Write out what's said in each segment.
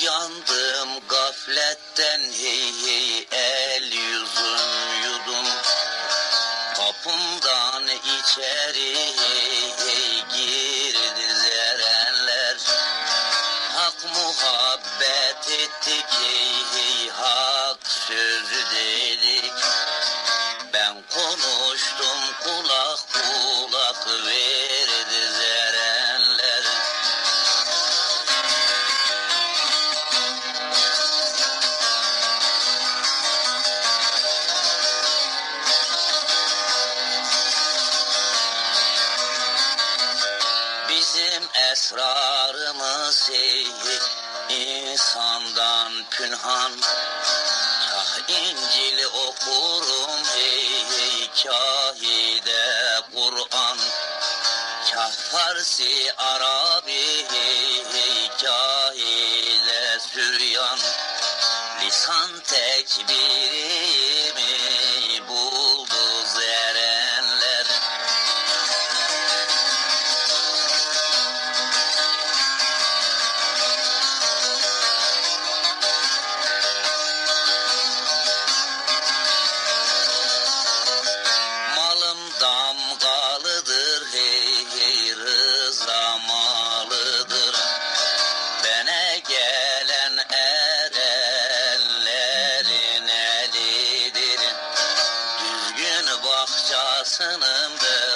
Uyandım gafletten hey hey el yüzüm yudum. Kapımdan içeri esrarımız ey insandan pünhan. Kah İncil'i okurum hey, hey kahide Kur'an. Kah Farsi Arabi hey, hey kahide Süryan Lisan tekbirimi sanamda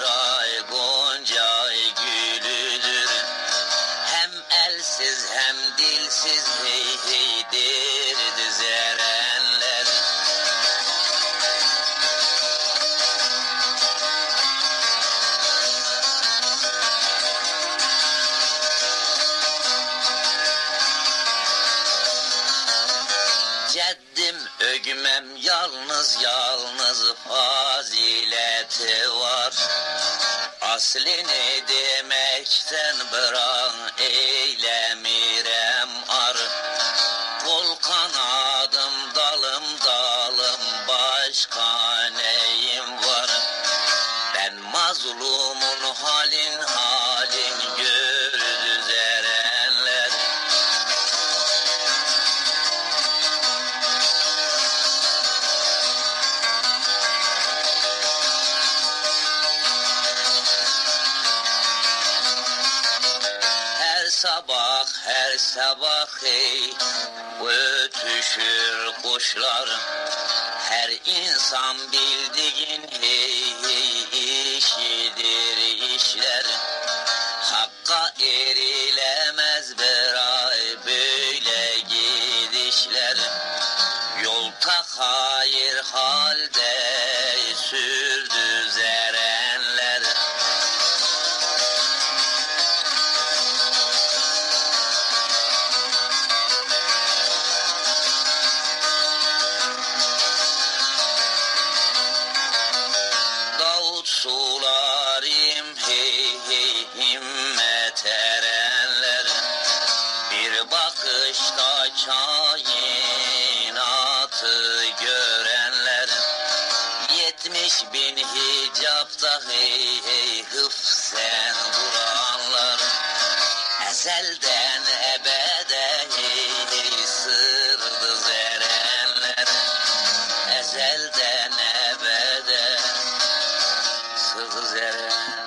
Ceddim ögmem yalnız yalnız fazileti var. Aslini demekten bırak eylemirem ar. Kol kanadım dalım dalım başka neyim var? Ben mazlumun halin halin gördü sabah her sabah hey ötüşür kuşlar. Her insan bildiğin hey hey işidir işler. Hakka erilemez bir ay böyle gidişler. Yol tak hayır halde sürdü sularım hey hey himmet erenler Bir bakışta kainatı görenler Yetmiş bin hicapta hey hey hıfzen duranlar Ezelden ebede hey hey sırdı zerenler Ezelden ebede sırdı zerenler